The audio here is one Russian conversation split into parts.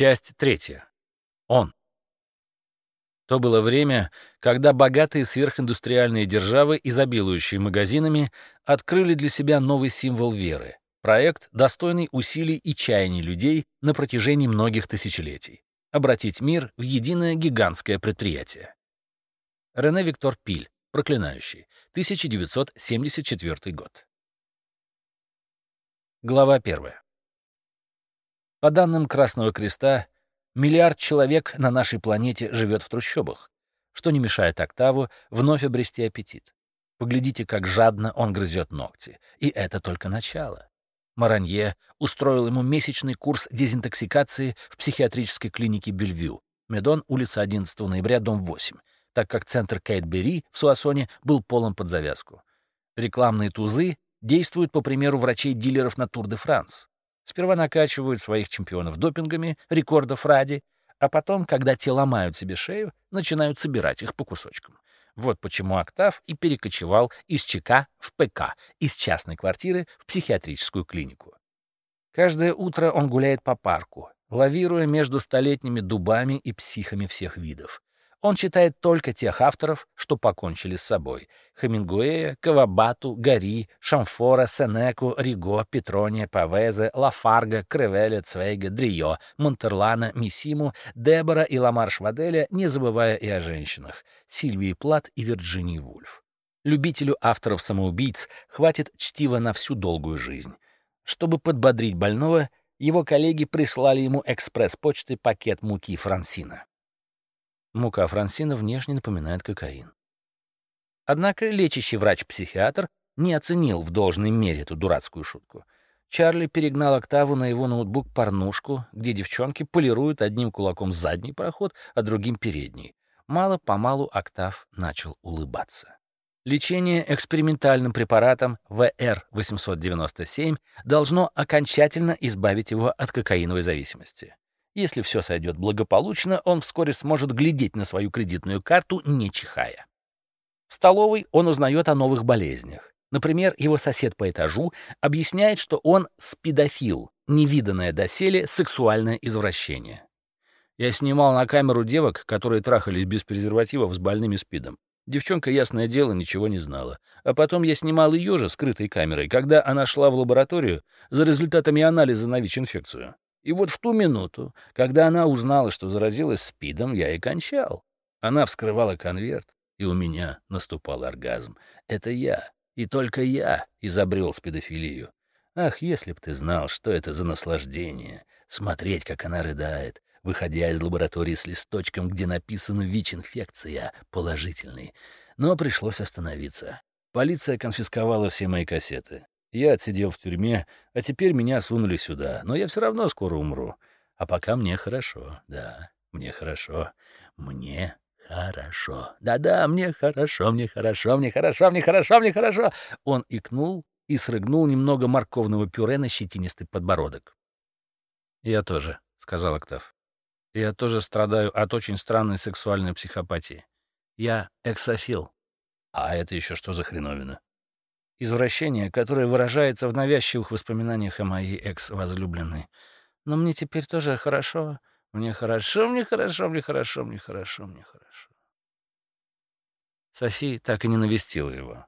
Часть третья. Он. То было время, когда богатые сверхиндустриальные державы, изобилующие магазинами, открыли для себя новый символ веры — проект, достойный усилий и чаяний людей на протяжении многих тысячелетий — обратить мир в единое гигантское предприятие. Рене Виктор Пиль, проклинающий, 1974 год. Глава первая. По данным Красного Креста, миллиард человек на нашей планете живет в трущобах, что не мешает Октаву вновь обрести аппетит. Поглядите, как жадно он грызет ногти. И это только начало. Маранье устроил ему месячный курс дезинтоксикации в психиатрической клинике Бельвью, Медон, улица 11 ноября, дом 8, так как центр Кейт-Бери в Суассоне был полон под завязку. Рекламные тузы действуют по примеру врачей-дилеров на Тур-де-Франс. Сперва накачивают своих чемпионов допингами, рекордов ради, а потом, когда те ломают себе шею, начинают собирать их по кусочкам. Вот почему Октав и перекочевал из ЧК в ПК, из частной квартиры в психиатрическую клинику. Каждое утро он гуляет по парку, лавируя между столетними дубами и психами всех видов. Он читает только тех авторов, что покончили с собой. Хемингуэя, Кавабату, Гари, Шамфора, Сенеку, Риго, Петрония, Павезе, Лафарга, Кревеля, Цвейга, Дрио, Монтерлана, Миссиму, Дебора и Ламар Шваделя, не забывая и о женщинах — Сильвии Плат и Вирджинии Вульф. Любителю авторов-самоубийц хватит чтива на всю долгую жизнь. Чтобы подбодрить больного, его коллеги прислали ему экспресс-почты пакет муки Франсина. Мука Франсина внешне напоминает кокаин. Однако лечащий врач-психиатр не оценил в должной мере эту дурацкую шутку. Чарли перегнал Октаву на его ноутбук порнушку, где девчонки полируют одним кулаком задний проход, а другим передний. Мало-помалу Октав начал улыбаться. Лечение экспериментальным препаратом ВР-897 должно окончательно избавить его от кокаиновой зависимости. Если все сойдет благополучно, он вскоре сможет глядеть на свою кредитную карту, не чихая. В столовой он узнает о новых болезнях. Например, его сосед по этажу объясняет, что он спидофил, невиданное доселе сексуальное извращение. Я снимал на камеру девок, которые трахались без презервативов с больными спидом. Девчонка, ясное дело, ничего не знала. А потом я снимал ее же скрытой камерой, когда она шла в лабораторию за результатами анализа на ВИЧ-инфекцию. И вот в ту минуту, когда она узнала, что заразилась СПИДом, я и кончал. Она вскрывала конверт, и у меня наступал оргазм. Это я, и только я изобрел спидофилию. Ах, если б ты знал, что это за наслаждение, смотреть, как она рыдает, выходя из лаборатории с листочком, где написано «ВИЧ-инфекция», положительный. Но пришлось остановиться. Полиция конфисковала все мои кассеты. Я отсидел в тюрьме, а теперь меня сунули сюда, но я все равно скоро умру. А пока мне хорошо, да, мне хорошо, мне хорошо. Да-да, мне хорошо, мне хорошо, мне хорошо, мне хорошо, мне хорошо. Он икнул и срыгнул немного морковного пюре на щетинистый подбородок. «Я тоже», — сказал Октав. «Я тоже страдаю от очень странной сексуальной психопатии. Я эксофил». «А это еще что за хреновина?» Извращение, которое выражается в навязчивых воспоминаниях о моей экс-возлюбленной. Но мне теперь тоже хорошо. Мне хорошо, мне хорошо, мне хорошо, мне хорошо, мне хорошо. Софи так и не навестила его.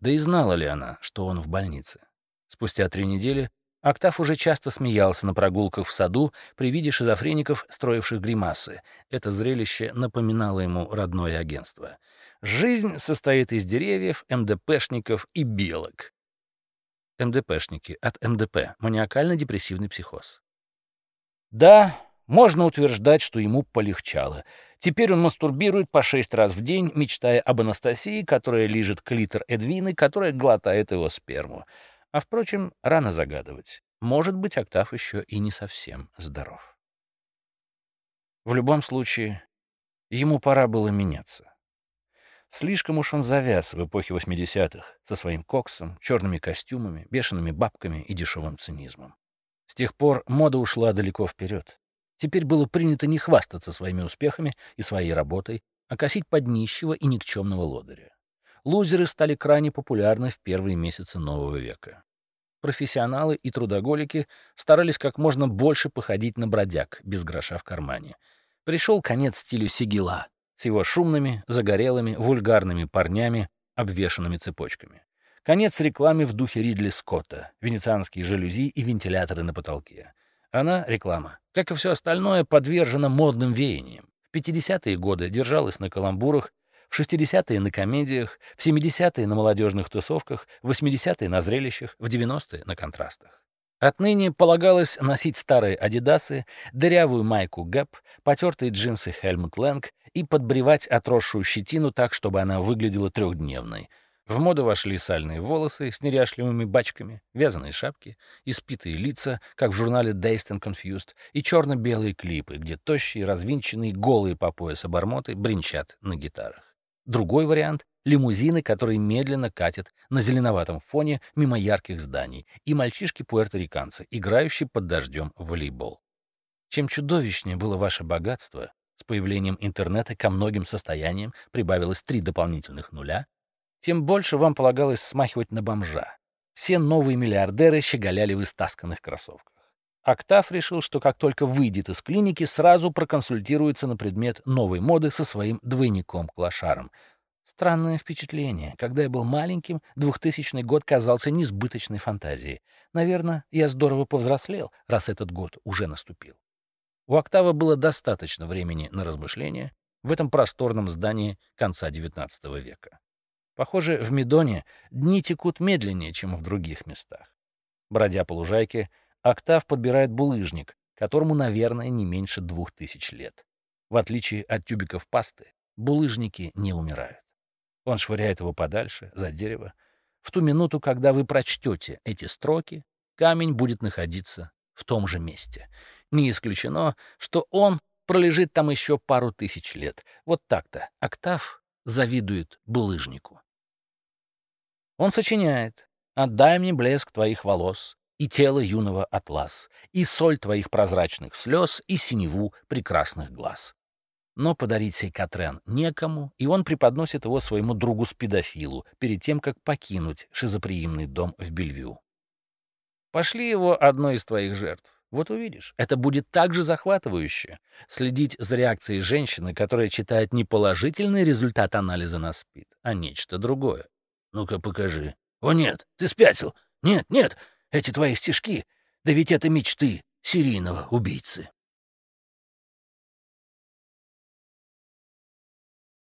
Да и знала ли она, что он в больнице? Спустя три недели Октав уже часто смеялся на прогулках в саду при виде шизофреников, строивших гримасы. Это зрелище напоминало ему родное агентство. Жизнь состоит из деревьев, МДПшников и белок. МДПшники от МДП — маниакально-депрессивный психоз. Да, можно утверждать, что ему полегчало. Теперь он мастурбирует по шесть раз в день, мечтая об Анастасии, которая лижет клитор Эдвины, которая глотает его сперму. А, впрочем, рано загадывать. Может быть, Октав еще и не совсем здоров. В любом случае, ему пора было меняться. Слишком уж он завяз в эпохе 80-х со своим коксом, черными костюмами, бешеными бабками и дешевым цинизмом. С тех пор мода ушла далеко вперед. Теперь было принято не хвастаться своими успехами и своей работой, а косить под нищего и никчемного лодыря. Лузеры стали крайне популярны в первые месяцы нового века. профессионалы и трудоголики старались как можно больше походить на бродяг, без гроша в кармане. Пришел конец стилю сигила с его шумными, загорелыми, вульгарными парнями, обвешанными цепочками. Конец рекламе в духе Ридли Скотта, венецианские жалюзи и вентиляторы на потолке. Она, реклама, как и все остальное, подвержена модным веяниям. В 50-е годы держалась на каламбурах, в 60-е на комедиях, в 70-е на молодежных тусовках, в 80-е на зрелищах, в 90-е на контрастах. Отныне полагалось носить старые адидасы, дырявую майку Гэп, потертые джинсы Хельмут Лэнг и подбривать отросшую щетину так, чтобы она выглядела трехдневной — в моду вошли сальные волосы с неряшливыми бачками, вязаные шапки, испитые лица, как в журнале Dazed and Confused, и черно-белые клипы, где тощие, развинченные, голые по пояс обормоты бренчат на гитарах. Другой вариант — лимузины, которые медленно катят на зеленоватом фоне мимо ярких зданий, и мальчишки-пуэрториканцы, играющие под дождем в волейбол. Чем чудовищнее было ваше богатство, с появлением интернета ко многим состояниям прибавилось три дополнительных нуля, тем больше вам полагалось смахивать на бомжа. Все новые миллиардеры щеголяли в истасканных кроссовках. Октав решил, что как только выйдет из клиники, сразу проконсультируется на предмет новой моды со своим двойником-клошаром. Странное впечатление. Когда я был маленьким, 2000 год казался несбыточной фантазией. Наверное, я здорово повзрослел, раз этот год уже наступил. У Октава было достаточно времени на размышления в этом просторном здании конца XIX века. Похоже, в Медоне дни текут медленнее, чем в других местах. Бродя по лужайке, Октав подбирает булыжник, которому, наверное, не меньше двух тысяч лет. В отличие от тюбиков пасты, булыжники не умирают. Он швыряет его подальше, за дерево. В ту минуту, когда вы прочтете эти строки, камень будет находиться в том же месте. Не исключено, что он пролежит там еще пару тысяч лет. Вот так-то Октав завидует булыжнику. Он сочиняет «Отдай мне блеск твоих волос, и тело юного атлас, и соль твоих прозрачных слез, и синеву прекрасных глаз». Но подарить сей Катрен некому, и он преподносит его своему другу-спидофилу перед тем, как покинуть шизоприимный дом в Бельвю. Пошли его одной из твоих жертв. Вот увидишь, это будет так же захватывающе. Следить за реакцией женщины, которая читает не положительный результат анализа на СПИД, а нечто другое. Ну-ка, покажи. О, нет, ты спятил. Нет, нет, эти твои стишки. Да ведь это мечты серийного убийцы.